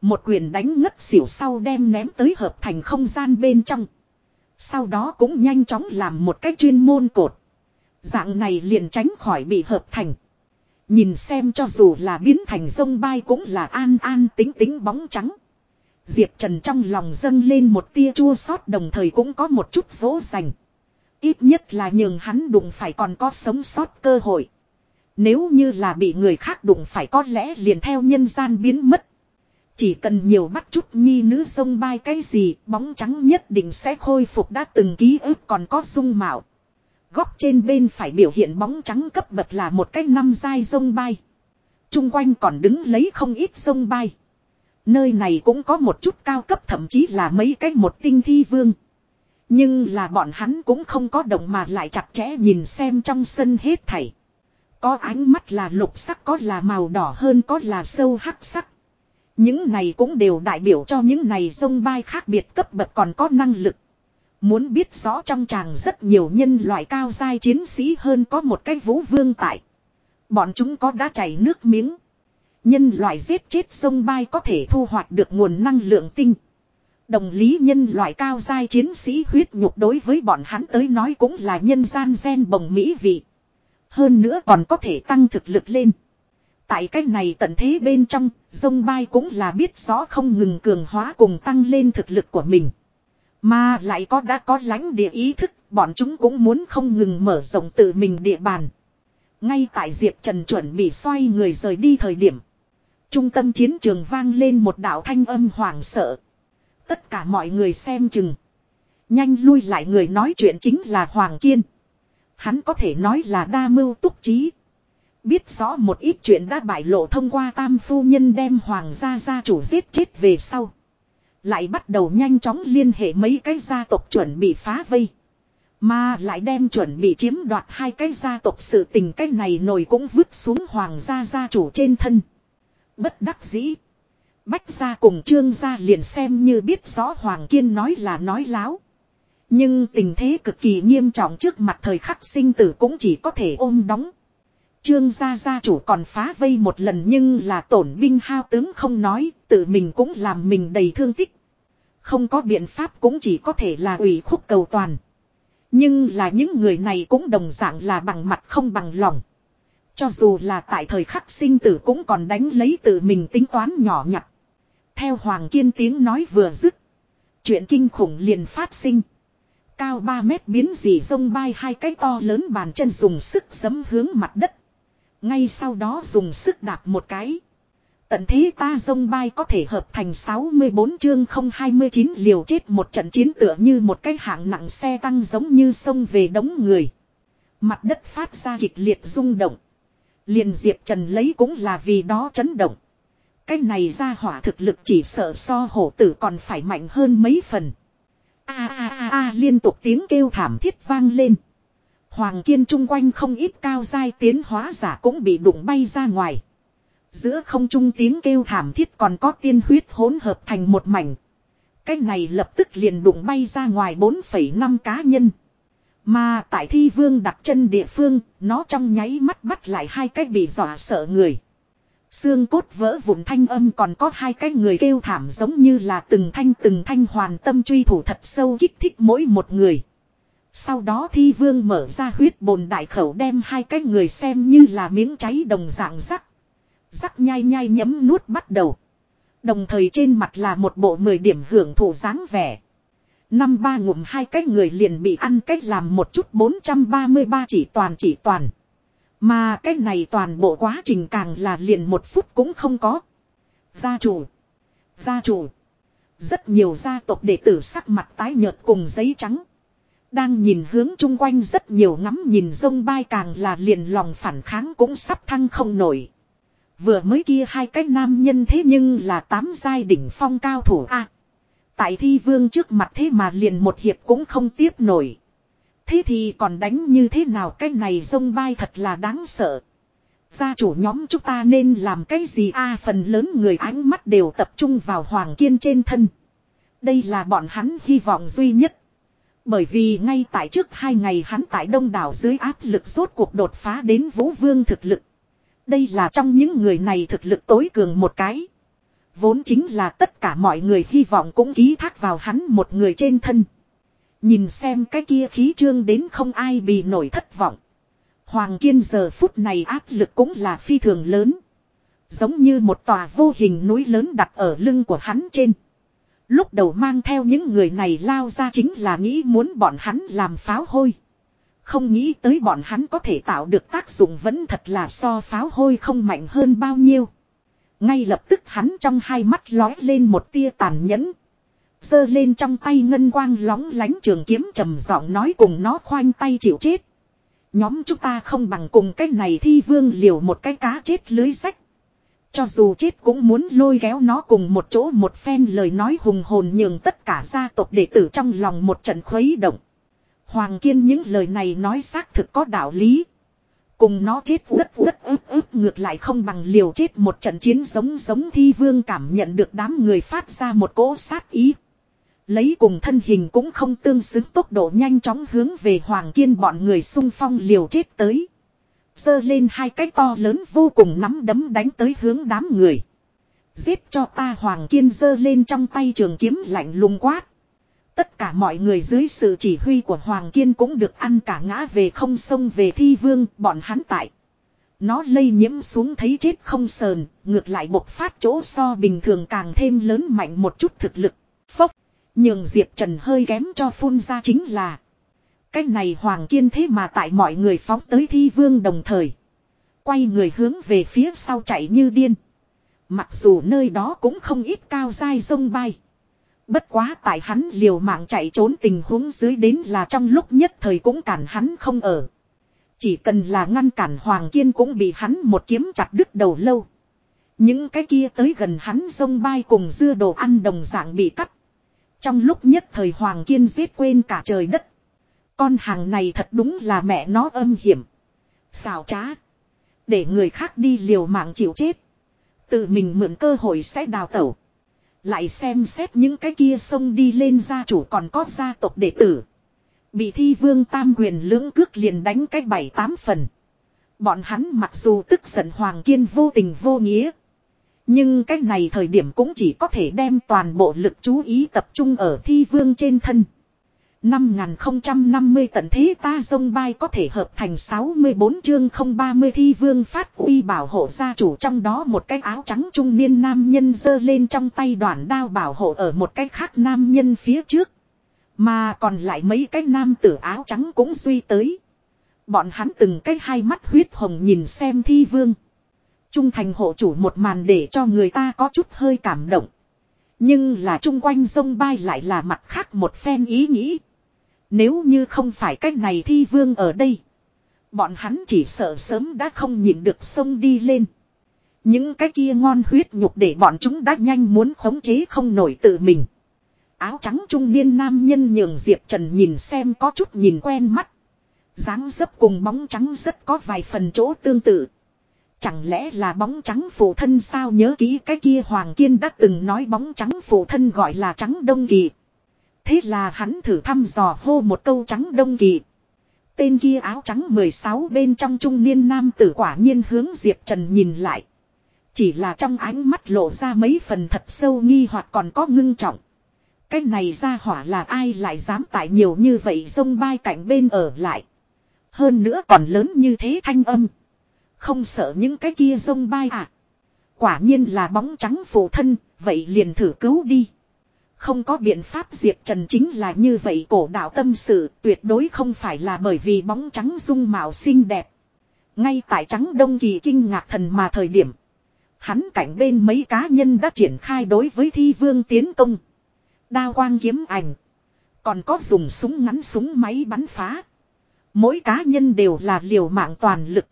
Một quyền đánh ngất xỉu sau đem ném tới hợp thành không gian bên trong. Sau đó cũng nhanh chóng làm một cái chuyên môn cột. Dạng này liền tránh khỏi bị hợp thành. Nhìn xem cho dù là biến thành sông bay cũng là an an tính tính bóng trắng. Diệp Trần trong lòng dâng lên một tia chua xót đồng thời cũng có một chút dỗ dành. Ít nhất là nhường hắn đụng phải còn có sống sót cơ hội. Nếu như là bị người khác đụng phải có lẽ liền theo nhân gian biến mất. Chỉ cần nhiều bắt chút nhi nữ sông bay cái gì, bóng trắng nhất định sẽ khôi phục đã từng ký ức còn có dung mạo. Góc trên bên phải biểu hiện bóng trắng cấp bậc là một cái năm dai sông bay. Trung quanh còn đứng lấy không ít sông bay. Nơi này cũng có một chút cao cấp, thậm chí là mấy cái một tinh thi vương. Nhưng là bọn hắn cũng không có động mà lại chặt chẽ nhìn xem trong sân hết thảy. Có ánh mắt là lục sắc, có là màu đỏ hơn, có là sâu hắc sắc. Những này cũng đều đại biểu cho những này sông bay khác biệt cấp bậc còn có năng lực. Muốn biết rõ trong chàng rất nhiều nhân loại cao giai chiến sĩ hơn có một cái vũ vương tại. Bọn chúng có đã chảy nước miếng. Nhân loại giết chết sông bay có thể thu hoạch được nguồn năng lượng tinh. Đồng lý nhân loại cao giai chiến sĩ huyết nhục đối với bọn hắn tới nói cũng là nhân gian gen bồng mỹ vị. Hơn nữa còn có thể tăng thực lực lên. Tại cách này tận thế bên trong, sông bay cũng là biết rõ không ngừng cường hóa cùng tăng lên thực lực của mình. Mà lại có đã có lãnh địa ý thức, bọn chúng cũng muốn không ngừng mở rộng tự mình địa bàn. Ngay tại Diệp Trần chuẩn bị xoay người rời đi thời điểm. Trung tâm chiến trường vang lên một đạo thanh âm hoảng sợ. Tất cả mọi người xem chừng. Nhanh lui lại người nói chuyện chính là Hoàng Kiên. Hắn có thể nói là đa mưu túc trí. Biết rõ một ít chuyện đã bại lộ thông qua tam phu nhân đem hoàng gia gia chủ giết chết về sau. Lại bắt đầu nhanh chóng liên hệ mấy cái gia tộc chuẩn bị phá vây. Mà lại đem chuẩn bị chiếm đoạt hai cái gia tộc sự tình cái này nổi cũng vứt xuống hoàng gia gia chủ trên thân. Bất đắc dĩ. Bách gia cùng trương gia liền xem như biết rõ Hoàng Kiên nói là nói láo. Nhưng tình thế cực kỳ nghiêm trọng trước mặt thời khắc sinh tử cũng chỉ có thể ôm đóng. Trương gia gia chủ còn phá vây một lần nhưng là tổn binh hao tướng không nói, tự mình cũng làm mình đầy thương tích. Không có biện pháp cũng chỉ có thể là ủy khúc cầu toàn. Nhưng là những người này cũng đồng dạng là bằng mặt không bằng lòng. Cho dù là tại thời khắc sinh tử cũng còn đánh lấy tự mình tính toán nhỏ nhặt. Theo Hoàng Kiên tiếng nói vừa dứt. Chuyện kinh khủng liền phát sinh. Cao 3 mét biến dị sông bay hai cái to lớn bàn chân dùng sức giấm hướng mặt đất. Ngay sau đó dùng sức đạp một cái. Tận thế ta sông bay có thể hợp thành 64 chương 029 liều chết một trận chiến tựa như một cái hạng nặng xe tăng giống như sông về đống người. Mặt đất phát ra kịch liệt rung động. Liền Diệp Trần lấy cũng là vì đó chấn động. Cái này ra hỏa thực lực chỉ sợ so hổ tử còn phải mạnh hơn mấy phần. A a a a liên tục tiếng kêu thảm thiết vang lên. Hoàng kiên chung quanh không ít cao dai tiến hóa giả cũng bị đụng bay ra ngoài. Giữa không trung tiếng kêu thảm thiết còn có tiên huyết hỗn hợp thành một mảnh. Cái này lập tức liền đụng bay ra ngoài 4,5 cá nhân. Mà tại thi vương đặt chân địa phương, nó trong nháy mắt bắt lại hai cái bị dọa sợ người. Xương cốt vỡ vụn thanh âm còn có hai cái người kêu thảm giống như là từng thanh từng thanh hoàn tâm truy thủ thật sâu kích thích mỗi một người. Sau đó thi vương mở ra huyết bồn đại khẩu đem hai cái người xem như là miếng cháy đồng dạng rắc. Rắc nhai nhai nhấm nuốt bắt đầu. Đồng thời trên mặt là một bộ mười điểm hưởng thụ dáng vẻ. Năm ba ngụm hai cái người liền bị ăn cách làm một chút 433 chỉ toàn chỉ toàn. Mà cái này toàn bộ quá trình càng là liền một phút cũng không có. Gia chủ. Gia chủ. Rất nhiều gia tộc đệ tử sắc mặt tái nhợt cùng giấy trắng. Đang nhìn hướng chung quanh rất nhiều ngắm nhìn sông bay càng là liền lòng phản kháng cũng sắp thăng không nổi. Vừa mới kia hai cái nam nhân thế nhưng là tám giai đỉnh phong cao thủ A tại thi vương trước mặt thế mà liền một hiệp cũng không tiếp nổi. Thế thì còn đánh như thế nào cái này sông bay thật là đáng sợ. Gia chủ nhóm chúng ta nên làm cái gì a, phần lớn người ánh mắt đều tập trung vào Hoàng Kiên trên thân. Đây là bọn hắn hy vọng duy nhất. Bởi vì ngay tại trước hai ngày hắn tại đông đảo dưới áp lực rốt cuộc đột phá đến vũ vương thực lực. Đây là trong những người này thực lực tối cường một cái. Vốn chính là tất cả mọi người hy vọng cũng ký thác vào hắn một người trên thân. Nhìn xem cái kia khí trương đến không ai bị nổi thất vọng. Hoàng Kiên giờ phút này áp lực cũng là phi thường lớn. Giống như một tòa vô hình núi lớn đặt ở lưng của hắn trên. Lúc đầu mang theo những người này lao ra chính là nghĩ muốn bọn hắn làm pháo hôi. Không nghĩ tới bọn hắn có thể tạo được tác dụng vẫn thật là so pháo hôi không mạnh hơn bao nhiêu. Ngay lập tức hắn trong hai mắt lói lên một tia tàn nhẫn, giơ lên trong tay ngân quang lóng lánh trường kiếm trầm giọng nói cùng nó khoanh tay chịu chết. Nhóm chúng ta không bằng cùng cái này thi vương liều một cái cá chết lưới sách. Cho dù chết cũng muốn lôi kéo nó cùng một chỗ một phen lời nói hùng hồn nhường tất cả gia tộc đệ tử trong lòng một trận khuấy động. Hoàng kiên những lời này nói xác thực có đạo lý. Cùng nó chết rất rất ướp ướp ngược lại không bằng liều chết một trận chiến giống giống thi vương cảm nhận được đám người phát ra một cỗ sát ý. Lấy cùng thân hình cũng không tương xứng tốc độ nhanh chóng hướng về Hoàng Kiên bọn người xung phong liều chết tới. Dơ lên hai cái to lớn vô cùng nắm đấm đánh tới hướng đám người. Giết cho ta Hoàng Kiên dơ lên trong tay trường kiếm lạnh lùng quát. Tất cả mọi người dưới sự chỉ huy của Hoàng Kiên cũng được ăn cả ngã về không sông về thi vương bọn hắn tại. Nó lây nhiễm xuống thấy chết không sờn, ngược lại bộc phát chỗ so bình thường càng thêm lớn mạnh một chút thực lực. Phốc. nhường Diệp Trần hơi kém cho phun ra chính là. Cái này Hoàng Kiên thế mà tại mọi người phóng tới thi vương đồng thời. Quay người hướng về phía sau chạy như điên. Mặc dù nơi đó cũng không ít cao dai sông bay. Bất quá tại hắn liều mạng chạy trốn tình huống dưới đến là trong lúc nhất thời cũng cản hắn không ở. Chỉ cần là ngăn cản Hoàng Kiên cũng bị hắn một kiếm chặt đứt đầu lâu. Những cái kia tới gần hắn sông bay cùng dưa đồ ăn đồng dạng bị cắt. Trong lúc nhất thời Hoàng Kiên giết quên cả trời đất. Con hàng này thật đúng là mẹ nó âm hiểm. Xào trá. Để người khác đi liều mạng chịu chết. Tự mình mượn cơ hội sẽ đào tẩu. Lại xem xét những cái kia sông đi lên gia chủ còn có gia tộc đệ tử. Bị thi vương tam quyền lưỡng cước liền đánh cách bảy tám phần. Bọn hắn mặc dù tức giận Hoàng Kiên vô tình vô nghĩa. Nhưng cách này thời điểm cũng chỉ có thể đem toàn bộ lực chú ý tập trung ở thi vương trên thân. 5050 tận thế ta dông bay có thể hợp thành 64 chương 030 thi vương phát uy bảo hộ gia chủ trong đó một cái áo trắng trung niên nam nhân giơ lên trong tay đoạn đao bảo hộ ở một cái khác nam nhân phía trước. Mà còn lại mấy cái nam tử áo trắng cũng suy tới. Bọn hắn từng cái hai mắt huyết hồng nhìn xem thi vương. Trung thành hộ chủ một màn để cho người ta có chút hơi cảm động. Nhưng là chung quanh sông bay lại là mặt khác một phen ý nghĩ. Nếu như không phải cách này thi vương ở đây. Bọn hắn chỉ sợ sớm đã không nhịn được sông đi lên. Những cái kia ngon huyết nhục để bọn chúng đã nhanh muốn khống chế không nổi tự mình. Áo trắng trung niên nam nhân nhường Diệp Trần nhìn xem có chút nhìn quen mắt. dáng dấp cùng bóng trắng rất có vài phần chỗ tương tự. Chẳng lẽ là bóng trắng phụ thân sao nhớ kỹ cái kia Hoàng Kiên đã từng nói bóng trắng phụ thân gọi là trắng đông kỳ. Thế là hắn thử thăm dò hô một câu trắng đông kỳ. Tên kia áo trắng 16 bên trong trung niên nam tử quả nhiên hướng Diệp Trần nhìn lại. Chỉ là trong ánh mắt lộ ra mấy phần thật sâu nghi hoặc còn có ngưng trọng. Cái này ra hỏa là ai lại dám tại nhiều như vậy sông bay cạnh bên ở lại. Hơn nữa còn lớn như thế thanh âm. Không sợ những cái kia sông bay à. Quả nhiên là bóng trắng phụ thân, vậy liền thử cứu đi. Không có biện pháp Diệp Trần chính là như vậy cổ đạo tâm sự, tuyệt đối không phải là bởi vì bóng trắng dung mạo xinh đẹp. Ngay tại trắng đông kỳ kinh ngạc thần mà thời điểm. Hắn cảnh bên mấy cá nhân đã triển khai đối với thi vương tiến công. đa quang kiếm ảnh. Còn có dùng súng ngắn súng máy bắn phá. Mỗi cá nhân đều là liều mạng toàn lực.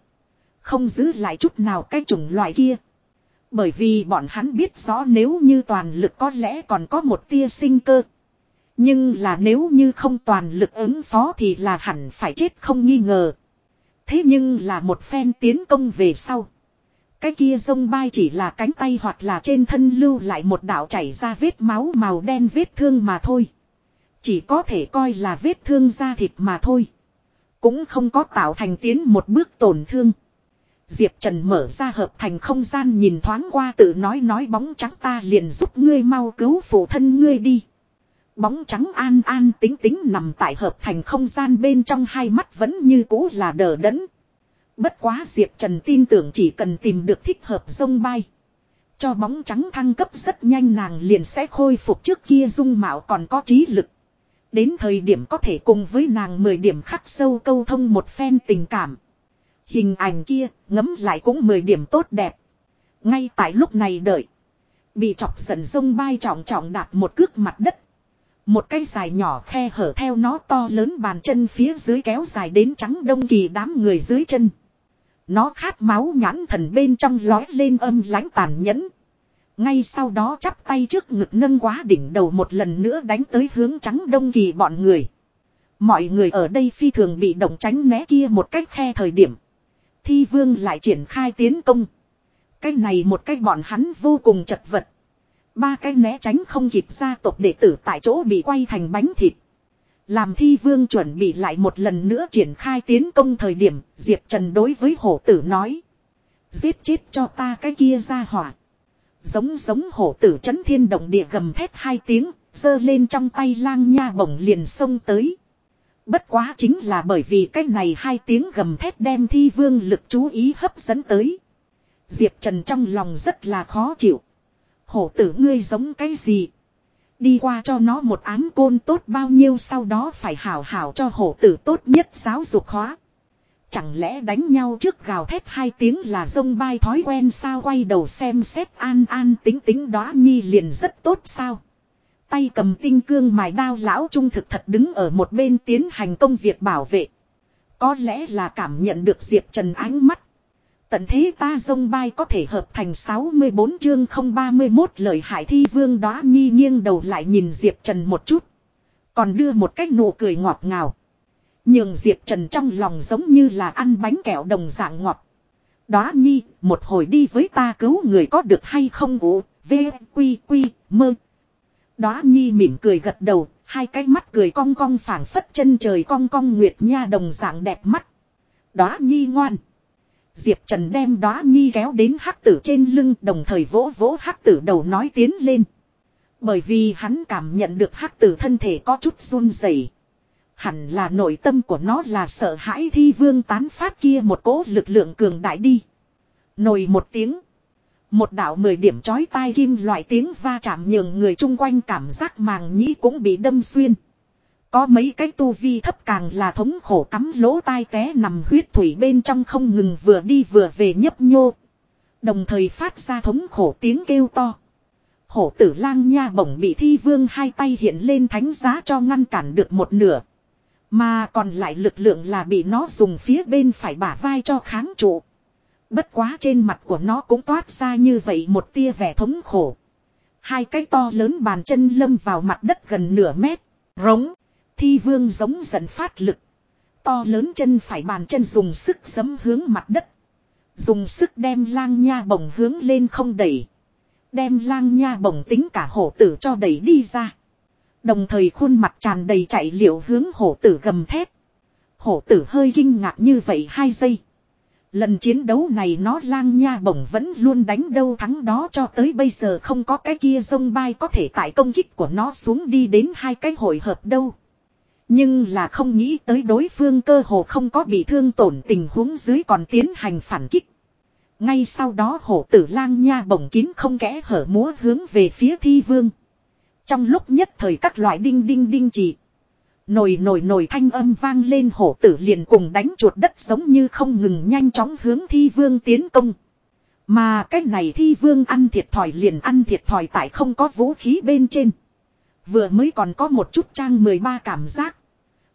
Không giữ lại chút nào cái chủng loại kia. Bởi vì bọn hắn biết rõ nếu như toàn lực có lẽ còn có một tia sinh cơ. Nhưng là nếu như không toàn lực ứng phó thì là hẳn phải chết không nghi ngờ. Thế nhưng là một phen tiến công về sau. Cái kia sông bay chỉ là cánh tay hoặc là trên thân lưu lại một đạo chảy ra vết máu màu đen vết thương mà thôi. Chỉ có thể coi là vết thương da thịt mà thôi. Cũng không có tạo thành tiến một bước tổn thương. Diệp Trần mở ra hợp thành không gian nhìn thoáng qua tự nói nói bóng trắng ta liền giúp ngươi mau cứu phụ thân ngươi đi. Bóng trắng an an tính tính nằm tại hợp thành không gian bên trong hai mắt vẫn như cũ là đờ đẫn. Bất quá Diệp Trần tin tưởng chỉ cần tìm được thích hợp sông bay. Cho bóng trắng thăng cấp rất nhanh nàng liền sẽ khôi phục trước kia dung mạo còn có trí lực. Đến thời điểm có thể cùng với nàng 10 điểm khắc sâu câu thông một phen tình cảm. Hình ảnh kia ngấm lại cũng 10 điểm tốt đẹp. Ngay tại lúc này đợi. Bị chọc giận sông bay trọng trọng đạp một cước mặt đất. Một cây dài nhỏ khe hở theo nó to lớn bàn chân phía dưới kéo dài đến trắng đông kỳ đám người dưới chân. Nó khát máu nhãn thần bên trong lói lên âm lãnh tàn nhẫn. Ngay sau đó chắp tay trước ngực nâng quá đỉnh đầu một lần nữa đánh tới hướng trắng đông kỳ bọn người. Mọi người ở đây phi thường bị động tránh né kia một cách khe thời điểm. Thi vương lại triển khai tiến công. Cái này một cách bọn hắn vô cùng chật vật. Ba cái né tránh không kịp ra tộc đệ tử tại chỗ bị quay thành bánh thịt. Làm thi vương chuẩn bị lại một lần nữa triển khai tiến công thời điểm, Diệp Trần đối với hổ tử nói. Giết chết cho ta cái kia ra hỏa. Giống giống hổ tử chấn thiên động địa gầm thét hai tiếng, giơ lên trong tay lang nha bổng liền xông tới. Bất quá chính là bởi vì cái này hai tiếng gầm thét đem thi vương lực chú ý hấp dẫn tới. Diệp Trần trong lòng rất là khó chịu. Hổ tử ngươi giống cái gì? Đi qua cho nó một ám côn tốt bao nhiêu sau đó phải hảo hảo cho hổ tử tốt nhất giáo dục khóa. Chẳng lẽ đánh nhau trước gào thét hai tiếng là sông bay thói quen sao quay đầu xem xét an an tính tính đó nhi liền rất tốt sao. Tay cầm tinh cương mài đao lão trung thực thật đứng ở một bên tiến hành công việc bảo vệ. Có lẽ là cảm nhận được Diệp Trần ánh mắt. Tận thế ta dông bay có thể hợp thành 64 chương 031 lời hải thi vương đó nhi nghiêng đầu lại nhìn Diệp Trần một chút. Còn đưa một cách nụ cười ngọt ngào. Nhưng Diệp Trần trong lòng giống như là ăn bánh kẹo đồng dạng ngọt. Đó nhi, một hồi đi với ta cứu người có được hay không ủ, v, quy, quy, mơ. Đó nhi mỉm cười gật đầu, hai cái mắt cười cong cong phảng phất chân trời cong cong nguyệt nha đồng dạng đẹp mắt. Đó nhi ngoan. Diệp Trần đem đó nhi kéo đến hắc tử trên lưng đồng thời vỗ vỗ hắc tử đầu nói tiến lên. Bởi vì hắn cảm nhận được hắc tử thân thể có chút run rẩy. Hẳn là nội tâm của nó là sợ hãi thi vương tán phát kia một cỗ lực lượng cường đại đi. Nồi một tiếng. Một đạo mười điểm chói tai kim loại tiếng va chạm nhường người chung quanh cảm giác màng nhĩ cũng bị đâm xuyên. Có mấy cái tu vi thấp càng là thống khổ cắm lỗ tai té nằm huyết thủy bên trong không ngừng vừa đi vừa về nhấp nhô. Đồng thời phát ra thống khổ tiếng kêu to. Hổ tử lang nha bổng bị thi vương hai tay hiện lên thánh giá cho ngăn cản được một nửa. Mà còn lại lực lượng là bị nó dùng phía bên phải bả vai cho kháng trụ. Bất quá trên mặt của nó cũng toát ra như vậy một tia vẻ thống khổ. Hai cái to lớn bàn chân lâm vào mặt đất gần nửa mét. Rống. Thi vương giống giận phát lực. To lớn chân phải bàn chân dùng sức giấm hướng mặt đất. Dùng sức đem lang nha bổng hướng lên không đẩy. Đem lang nha bổng tính cả hổ tử cho đẩy đi ra. Đồng thời khuôn mặt tràn đầy chạy liệu hướng hổ tử gầm thép. Hổ tử hơi kinh ngạc như vậy hai giây. Lần chiến đấu này nó lang nha bổng vẫn luôn đánh đâu thắng đó cho tới bây giờ không có cái kia sông bay có thể tại công kích của nó xuống đi đến hai cái hồi hợp đâu. Nhưng là không nghĩ tới đối phương cơ hồ không có bị thương tổn tình huống dưới còn tiến hành phản kích. Ngay sau đó hổ tử lang nha bổng kín không kẽ hở múa hướng về phía thi vương. Trong lúc nhất thời các loại đinh đinh đinh chỉ. Nồi nồi nồi thanh âm vang lên hổ tử liền cùng đánh chuột đất giống như không ngừng nhanh chóng hướng thi vương tiến công. Mà cái này thi vương ăn thiệt thòi liền ăn thiệt thòi tại không có vũ khí bên trên. Vừa mới còn có một chút trang 13 cảm giác.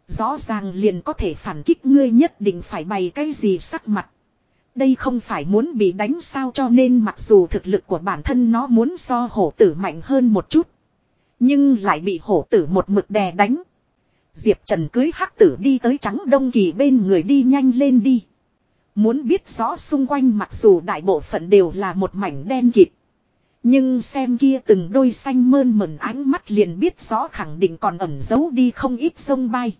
Rõ ràng liền có thể phản kích ngươi nhất định phải bày cái gì sắc mặt. Đây không phải muốn bị đánh sao cho nên mặc dù thực lực của bản thân nó muốn so hổ tử mạnh hơn một chút. Nhưng lại bị hổ tử một mực đè đánh. Diệp Trần cưới hắc tử đi tới trắng đông kỳ bên người đi nhanh lên đi. Muốn biết rõ xung quanh mặc dù đại bộ phận đều là một mảnh đen kịt. Nhưng xem kia từng đôi xanh mơn mẩn ánh mắt liền biết rõ khẳng định còn ẩn giấu đi không ít sông bay.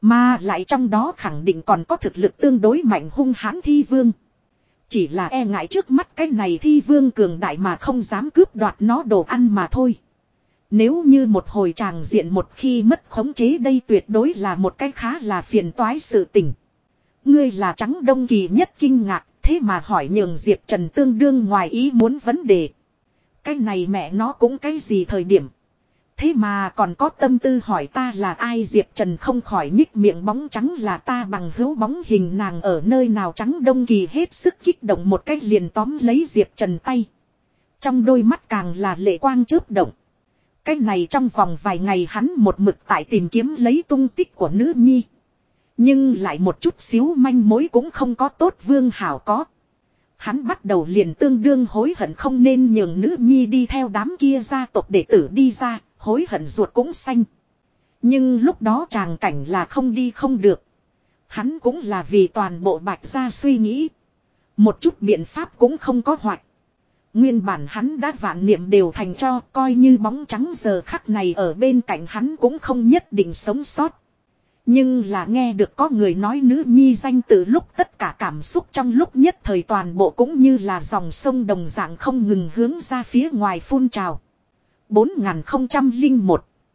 Mà lại trong đó khẳng định còn có thực lực tương đối mạnh hung hãn thi vương. Chỉ là e ngại trước mắt cái này thi vương cường đại mà không dám cướp đoạt nó đồ ăn mà thôi. Nếu như một hồi tràng diện một khi mất khống chế đây tuyệt đối là một cái khá là phiền toái sự tình. Ngươi là trắng đông kỳ nhất kinh ngạc, thế mà hỏi nhường Diệp Trần tương đương ngoài ý muốn vấn đề. Cái này mẹ nó cũng cái gì thời điểm. Thế mà còn có tâm tư hỏi ta là ai Diệp Trần không khỏi nhích miệng bóng trắng là ta bằng hữu bóng hình nàng ở nơi nào trắng đông kỳ hết sức kích động một cách liền tóm lấy Diệp Trần tay. Trong đôi mắt càng là lệ quang chớp động. Cái này trong vòng vài ngày hắn một mực tại tìm kiếm lấy tung tích của nữ nhi. Nhưng lại một chút xíu manh mối cũng không có tốt vương hảo có. Hắn bắt đầu liền tương đương hối hận không nên nhường nữ nhi đi theo đám kia gia tộc đệ tử đi ra, hối hận ruột cũng xanh. Nhưng lúc đó chàng cảnh là không đi không được. Hắn cũng là vì toàn bộ bạch gia suy nghĩ. Một chút biện pháp cũng không có hoạch. Nguyên bản hắn đã vạn niệm đều thành cho, coi như bóng trắng giờ khắc này ở bên cạnh hắn cũng không nhất định sống sót. Nhưng là nghe được có người nói nữ nhi danh từ lúc tất cả cảm xúc trong lúc nhất thời toàn bộ cũng như là dòng sông đồng dạng không ngừng hướng ra phía ngoài phun trào. 4001